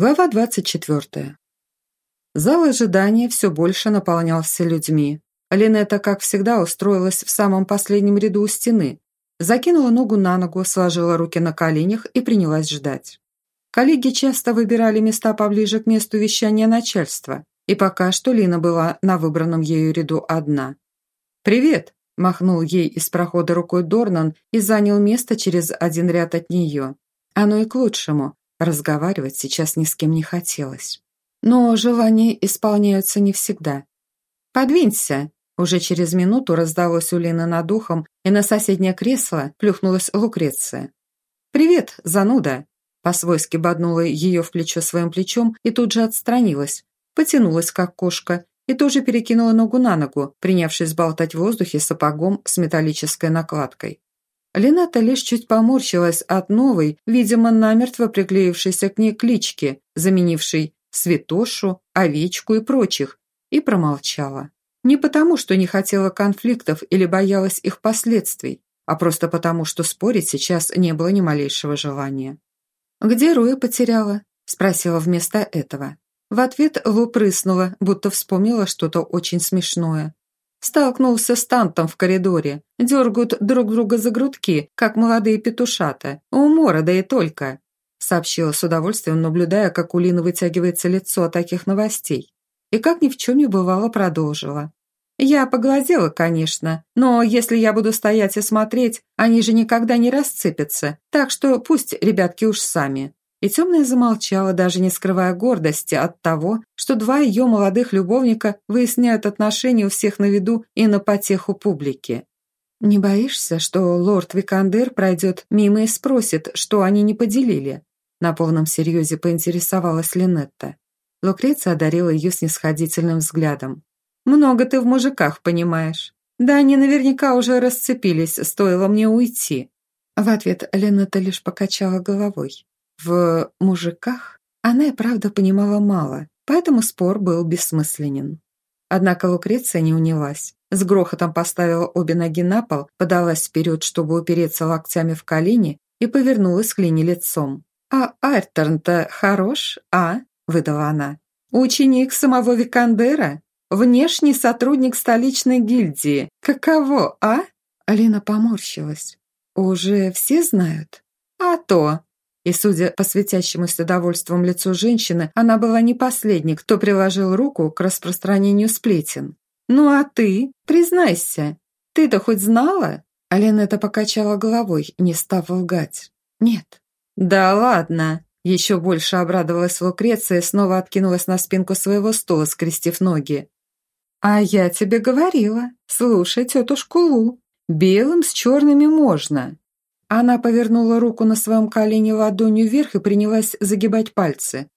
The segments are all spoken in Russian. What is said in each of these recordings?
Глава 24. Зал ожидания все больше наполнялся людьми. Линета, как всегда, устроилась в самом последнем ряду у стены, закинула ногу на ногу, сложила руки на коленях и принялась ждать. Коллеги часто выбирали места поближе к месту вещания начальства, и пока что Лина была на выбранном ею ряду одна. «Привет!» – махнул ей из прохода рукой Дорнан и занял место через один ряд от нее. Оно и к лучшему. Разговаривать сейчас ни с кем не хотелось. Но желания исполняются не всегда. «Подвинься!» Уже через минуту раздалось у Лины над ухом, и на соседнее кресло плюхнулась Лукреция. «Привет, зануда!» По-свойски боднула ее в плечо своим плечом и тут же отстранилась, потянулась, как кошка, и тоже перекинула ногу на ногу, принявшись болтать в воздухе сапогом с металлической накладкой. Лената лишь чуть поморщилась от новой, видимо, намертво приклеившейся к ней клички, заменившей святошу, овечку и прочих, и промолчала. Не потому, что не хотела конфликтов или боялась их последствий, а просто потому, что спорить сейчас не было ни малейшего желания. «Где Руя потеряла?» – спросила вместо этого. В ответ Лу прыснула, будто вспомнила что-то очень смешное. Столкнулся с Тантом в коридоре. Дергают друг друга за грудки, как молодые петушата. Умора, да и только. Сообщила с удовольствием, наблюдая, как у Лины вытягивается лицо от таких новостей. И как ни в чем не бывало, продолжила. Я поглазела, конечно, но если я буду стоять и смотреть, они же никогда не расцепятся, так что пусть ребятки уж сами. И темная замолчала, даже не скрывая гордости от того, что два ее молодых любовника выясняют отношения у всех на виду и на потеху публики. «Не боишься, что лорд Викандер пройдет мимо и спросит, что они не поделили?» На полном серьезе поинтересовалась Линетта. Лукреция одарила ее снисходительным взглядом. «Много ты в мужиках понимаешь. Да они наверняка уже расцепились, стоило мне уйти». В ответ Линетта лишь покачала головой. В мужиках она и правда понимала мало, поэтому спор был бессмысленен. Однако Лукреция не унялась. С грохотом поставила обе ноги на пол, подалась вперед, чтобы упереться локтями в колени, и повернулась к Лине лицом. «А Айрторн-то хорош, а?» – выдала она. «Ученик самого Викандера? Внешний сотрудник столичной гильдии. Каково, а?» Алина поморщилась. «Уже все знают?» «А то!» И, судя по светящемуся довольством лицу женщины, она была не последней, кто приложил руку к распространению сплетен. «Ну а ты? Признайся, ты-то хоть знала?» Алена это покачала головой, не став лгать. «Нет». «Да ладно!» Еще больше обрадовалась Лукреция и снова откинулась на спинку своего стула, скрестив ноги. «А я тебе говорила. Слушай тетушку Лу. Белым с черными можно. Она повернула руку на своем колене ладонью вверх и принялась загибать пальцы.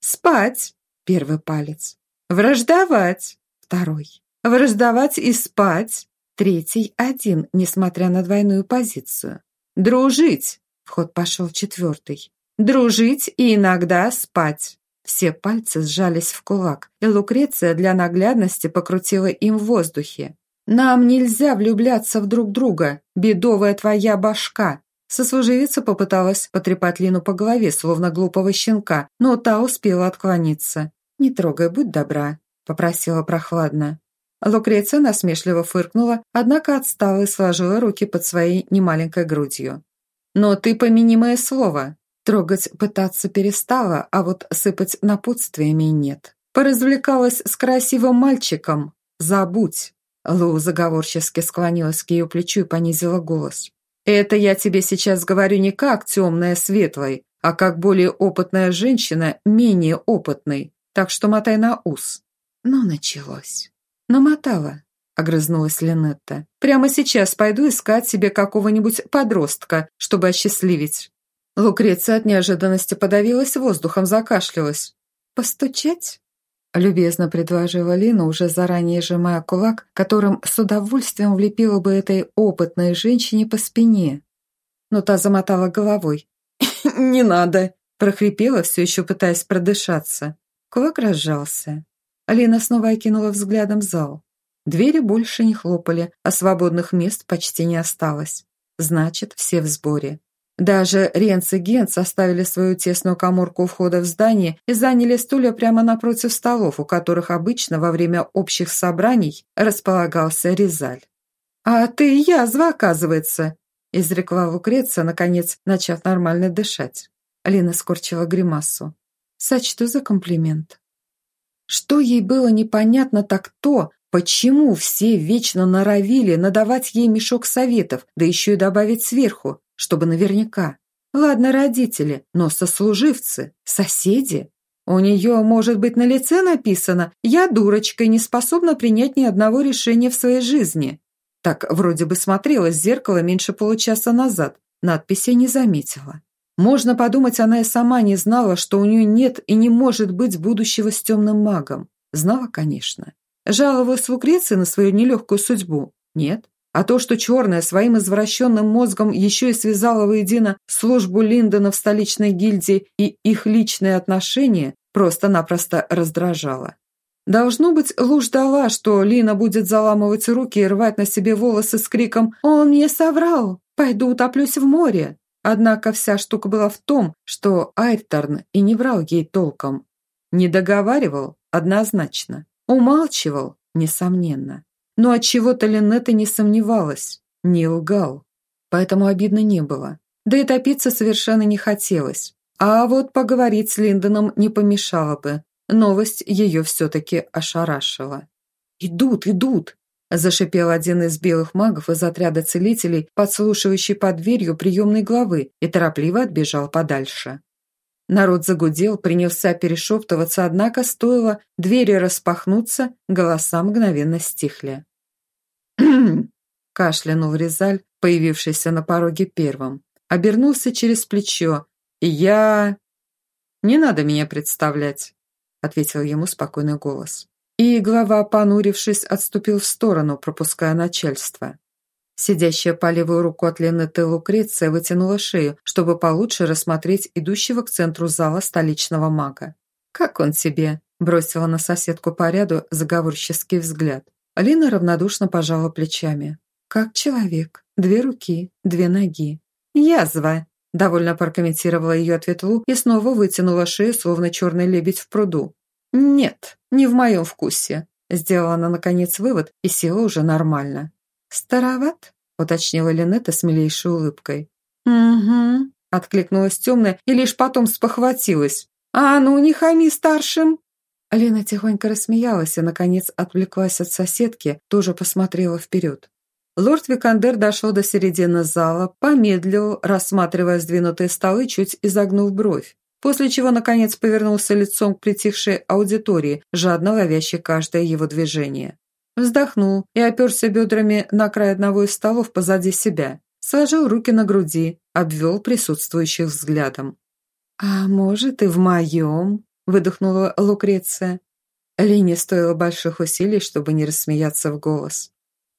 «Спать!» – первый палец. «Враждовать!» – второй. «Враждовать и спать!» – третий один, несмотря на двойную позицию. «Дружить!» – в ход пошел четвертый. «Дружить и иногда спать!» Все пальцы сжались в кулак, и Лукреция для наглядности покрутила им в воздухе. «Нам нельзя влюбляться в друг друга, бедовая твоя башка!» Сослуживица попыталась потрепать Лину по голове, словно глупого щенка, но та успела отклониться. «Не трогай, будь добра», – попросила прохладно. Лукреция насмешливо фыркнула, однако отстала и сложила руки под своей немаленькой грудью. «Но ты помяни мое слово. Трогать пытаться перестала, а вот сыпать напутствиями нет. Поразвлекалась с красивым мальчиком. Забудь. Лу заговорчески склонилась к ее плечу и понизила голос. «Это я тебе сейчас говорю не как темная светлой, а как более опытная женщина, менее опытной. Так что мотай на ус». Ну, началось. «Намотала», — огрызнулась Линетта. «Прямо сейчас пойду искать себе какого-нибудь подростка, чтобы осчастливить». Лукреция от неожиданности подавилась воздухом, закашлялась. «Постучать?» Любезно предложила Лина, уже заранее сжимая кулак, которым с удовольствием влепила бы этой опытной женщине по спине. Но та замотала головой. «Не надо!» – прохрипела, все еще пытаясь продышаться. Кулак разжался. Лина снова окинула взглядом зал. Двери больше не хлопали, а свободных мест почти не осталось. Значит, все в сборе. Даже Ренц и Генц оставили свою тесную коморку у входа в здание и заняли стулья прямо напротив столов, у которых обычно во время общих собраний располагался Резаль. «А ты язва, оказывается!» – изрекла Лукреция, наконец, начав нормально дышать. Лина скорчила гримасу. «Сочту за комплимент». Что ей было непонятно, так то, почему все вечно норовили надавать ей мешок советов, да еще и добавить сверху, чтобы наверняка. Ладно, родители, но сослуживцы, соседи. У нее, может быть, на лице написано «Я дурочка и не способна принять ни одного решения в своей жизни». Так вроде бы смотрела в зеркало меньше получаса назад, надписи не заметила. Можно подумать, она и сама не знала, что у нее нет и не может быть будущего с темным магом. Знала, конечно. Жаловалась Лукреция на свою нелегкую судьбу? Нет. А то, что черная своим извращенным мозгом еще и связала воедино службу Линдона в столичной гильдии и их личные отношения, просто-напросто раздражало. Должно быть, Лу ждала, что Лина будет заламывать руки и рвать на себе волосы с криком «Он мне соврал! Пойду утоплюсь в море!» Однако вся штука была в том, что Айрторн и не врал ей толком. Не договаривал однозначно. Умалчивал, несомненно. Но от чего то Линетта не сомневалась, не лгал. Поэтому обидно не было. Да и топиться совершенно не хотелось. А вот поговорить с Линдоном не помешало бы. Новость ее все-таки ошарашила. «Идут, идут!» Зашипел один из белых магов из отряда целителей, подслушивающий под дверью приемной главы, и торопливо отбежал подальше. Народ загудел, принялся перешептываться, однако стоило двери распахнуться, голоса мгновенно стихли. кашлянул Резаль, появившийся на пороге первым. Обернулся через плечо. «Я...» «Не надо меня представлять», — ответил ему спокойный голос и глава, понурившись, отступил в сторону, пропуская начальство. Сидящая по левую руку от Ленеты Лукреция вытянула шею, чтобы получше рассмотреть идущего к центру зала столичного мага. «Как он тебе?» – бросила на соседку по ряду заговорческий взгляд. Алина равнодушно пожала плечами. «Как человек. Две руки, две ноги. Язва!» – довольно прокомментировала ее ответ Лу и снова вытянула шею, словно черный лебедь в пруду. «Нет, не в моем вкусе», – сделала она, наконец, вывод и села уже нормально. «Староват?» – уточнила Линетта с милейшей улыбкой. «Угу», – откликнулась темная и лишь потом спохватилась. «А ну, не хами старшим!» Лена тихонько рассмеялась и, наконец, отвлеклась от соседки, тоже посмотрела вперед. Лорд Викандер дошел до середины зала, помедлил, рассматривая сдвинутые столы, чуть изогнув бровь после чего, наконец, повернулся лицом к притихшей аудитории, жадно ловящей каждое его движение. Вздохнул и оперся бедрами на край одного из столов позади себя, сложил руки на груди, обвел присутствующих взглядом. «А может, и в моем?» – выдохнула Лукреция. Лине стоило больших усилий, чтобы не рассмеяться в голос.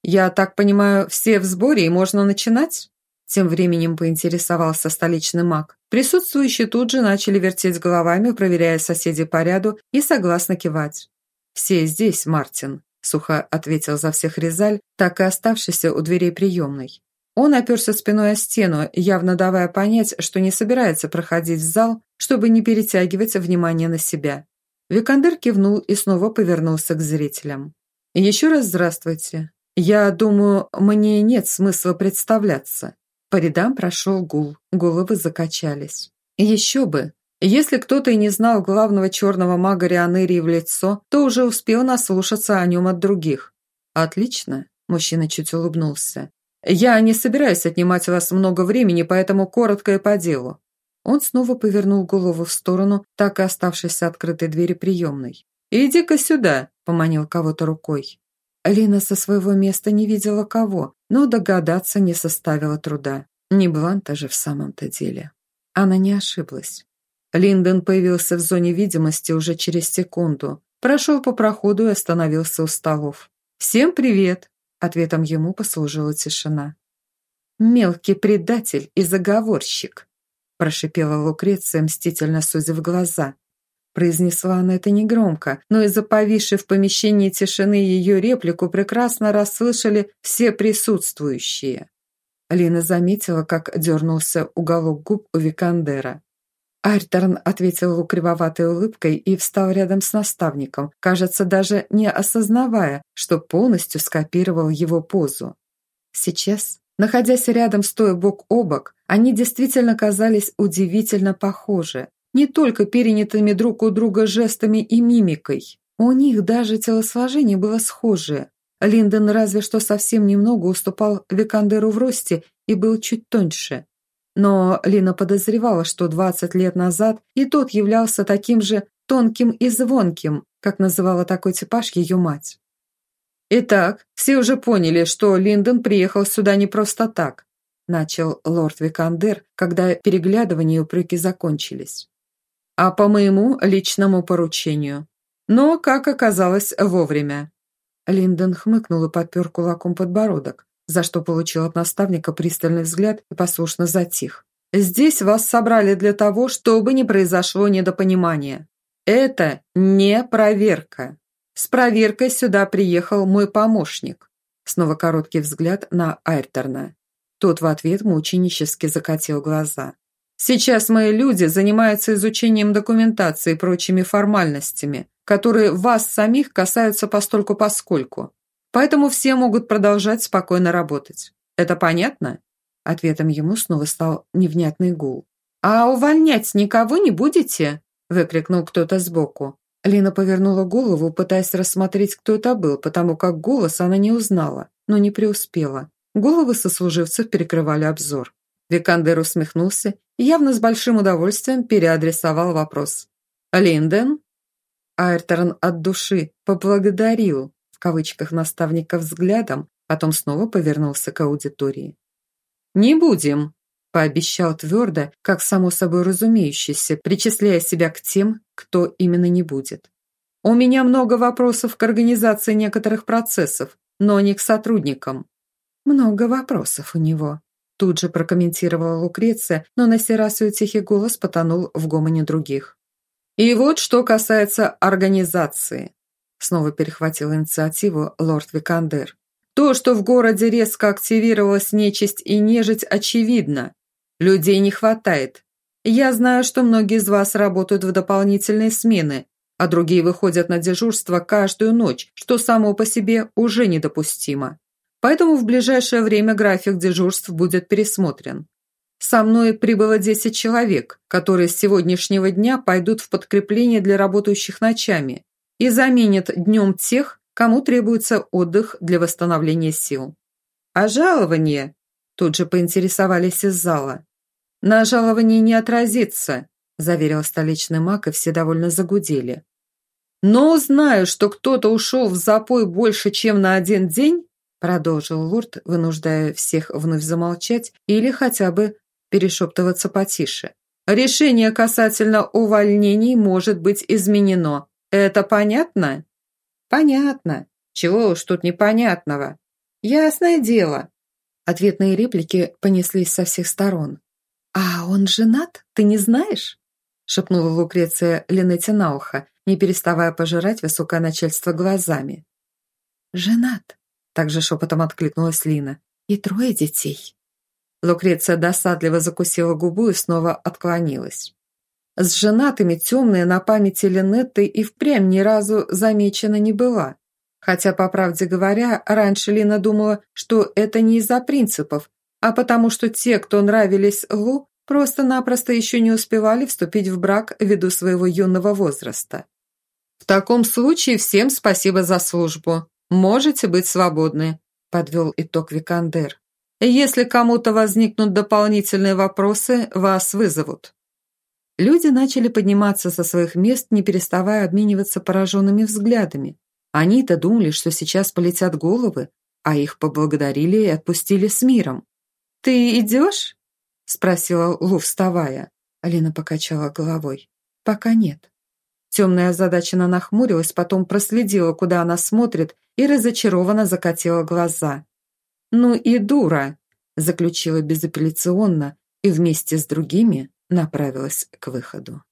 «Я так понимаю, все в сборе и можно начинать?» Тем временем поинтересовался столичный маг. Присутствующие тут же начали вертеть головами, проверяя соседей по ряду и согласно кивать. «Все здесь, Мартин», – сухо ответил за всех Резаль, так и оставшийся у дверей приемной. Он оперся спиной о стену, явно давая понять, что не собирается проходить в зал, чтобы не перетягивать внимание на себя. Викандер кивнул и снова повернулся к зрителям. «Еще раз здравствуйте. Я думаю, мне нет смысла представляться. По рядам прошел гул, головы закачались. Еще бы! Если кто-то и не знал главного черного мага Рионерии в лицо, то уже успел наслушаться о нем от других. «Отлично», – мужчина чуть улыбнулся. «Я не собираюсь отнимать у вас много времени, поэтому коротко и по делу». Он снова повернул голову в сторону, так и оставшейся открытой двери приемной. «Иди-ка сюда», – поманил кого-то рукой. Лина со своего места не видела кого, но догадаться не составило труда. Не Бланта же в самом-то деле. Она не ошиблась. Линдон появился в зоне видимости уже через секунду, прошел по проходу и остановился у столов. «Всем привет!» Ответом ему послужила тишина. «Мелкий предатель и заговорщик!» прошипела Лукреция, мстительно сузив глаза. Произнесла она это негромко, но из-за повисшей в помещении тишины ее реплику прекрасно расслышали все присутствующие. Лина заметила, как дернулся уголок губ у Викандера. Айрторн ответил кривоватой улыбкой и встал рядом с наставником, кажется, даже не осознавая, что полностью скопировал его позу. Сейчас, находясь рядом стоя бок о бок, они действительно казались удивительно похожи, не только перенятыми друг у друга жестами и мимикой. У них даже телосложение было схожее. Линдон разве что совсем немного уступал Викандеру в росте и был чуть тоньше. Но Лина подозревала, что 20 лет назад и тот являлся таким же тонким и звонким, как называла такой типаж ее мать. «Итак, все уже поняли, что Линдон приехал сюда не просто так», начал лорд Викандер, когда переглядывания и упреки закончились. «А по моему личному поручению. Но, как оказалось, вовремя». Линдон хмыкнул и подпер кулаком подбородок, за что получил от наставника пристальный взгляд и послушно затих. «Здесь вас собрали для того, чтобы не произошло недопонимания. Это не проверка. С проверкой сюда приехал мой помощник». Снова короткий взгляд на Айрторна. Тот в ответ мученически закатил глаза. «Сейчас мои люди занимаются изучением документации и прочими формальностями, которые вас самих касаются постольку-поскольку. Поэтому все могут продолжать спокойно работать. Это понятно?» Ответом ему снова стал невнятный гул. «А увольнять никого не будете?» выкрикнул кто-то сбоку. Лина повернула голову, пытаясь рассмотреть, кто это был, потому как голос она не узнала, но не преуспела. Головы сослуживцев перекрывали обзор. Викандер усмехнулся и явно с большим удовольствием переадресовал вопрос. «Линден?» Айрторн от души поблагодарил, в кавычках наставника взглядом, потом снова повернулся к аудитории. «Не будем», – пообещал твердо, как само собой разумеющееся, причисляя себя к тем, кто именно не будет. «У меня много вопросов к организации некоторых процессов, но не к сотрудникам». «Много вопросов у него», – тут же прокомментировала Лукреция, но на сей тихий голос потонул в гомоне других. И вот что касается организации. Снова перехватил инициативу лорд Викандер. То, что в городе резко активировалась нечисть и нежить, очевидно. Людей не хватает. Я знаю, что многие из вас работают в дополнительные смены, а другие выходят на дежурство каждую ночь, что само по себе уже недопустимо. Поэтому в ближайшее время график дежурств будет пересмотрен. Со мной прибыло 10 человек, которые с сегодняшнего дня пойдут в подкрепление для работающих ночами и заменят днем тех, кому требуется отдых для восстановления сил. А жалование? Тут же поинтересовались из зала. На жалование не отразится, заверил столичный маг, и все довольно загудели. Но знаю, что кто-то ушел в запой больше, чем на один день, продолжил лорд, вынуждая всех вновь замолчать или хотя бы перешептываться потише. «Решение касательно увольнений может быть изменено. Это понятно?» «Понятно. Чего уж тут непонятного?» «Ясное дело». Ответные реплики понеслись со всех сторон. «А он женат? Ты не знаешь?» шепнула Лукреция Линете на ухо, не переставая пожирать высокое начальство глазами. «Женат», – также шепотом откликнулась Лина. «И трое детей». Лукреция досадливо закусила губу и снова отклонилась. С женатыми темная на памяти Линетты и впрямь ни разу замечена не была. Хотя, по правде говоря, раньше Лина думала, что это не из-за принципов, а потому что те, кто нравились Лу, просто-напросто еще не успевали вступить в брак ввиду своего юного возраста. «В таком случае всем спасибо за службу. Можете быть свободны», – подвел итог Викандер. Если кому-то возникнут дополнительные вопросы, вас вызовут». Люди начали подниматься со своих мест, не переставая обмениваться пораженными взглядами. Они-то думали, что сейчас полетят головы, а их поблагодарили и отпустили с миром. «Ты идешь?» – спросила Лу, вставая. Алина покачала головой. «Пока нет». Темная озадаченно нахмурилась, потом проследила, куда она смотрит, и разочарованно закатила глаза. «Ну и дура!» – заключила безапелляционно и вместе с другими направилась к выходу.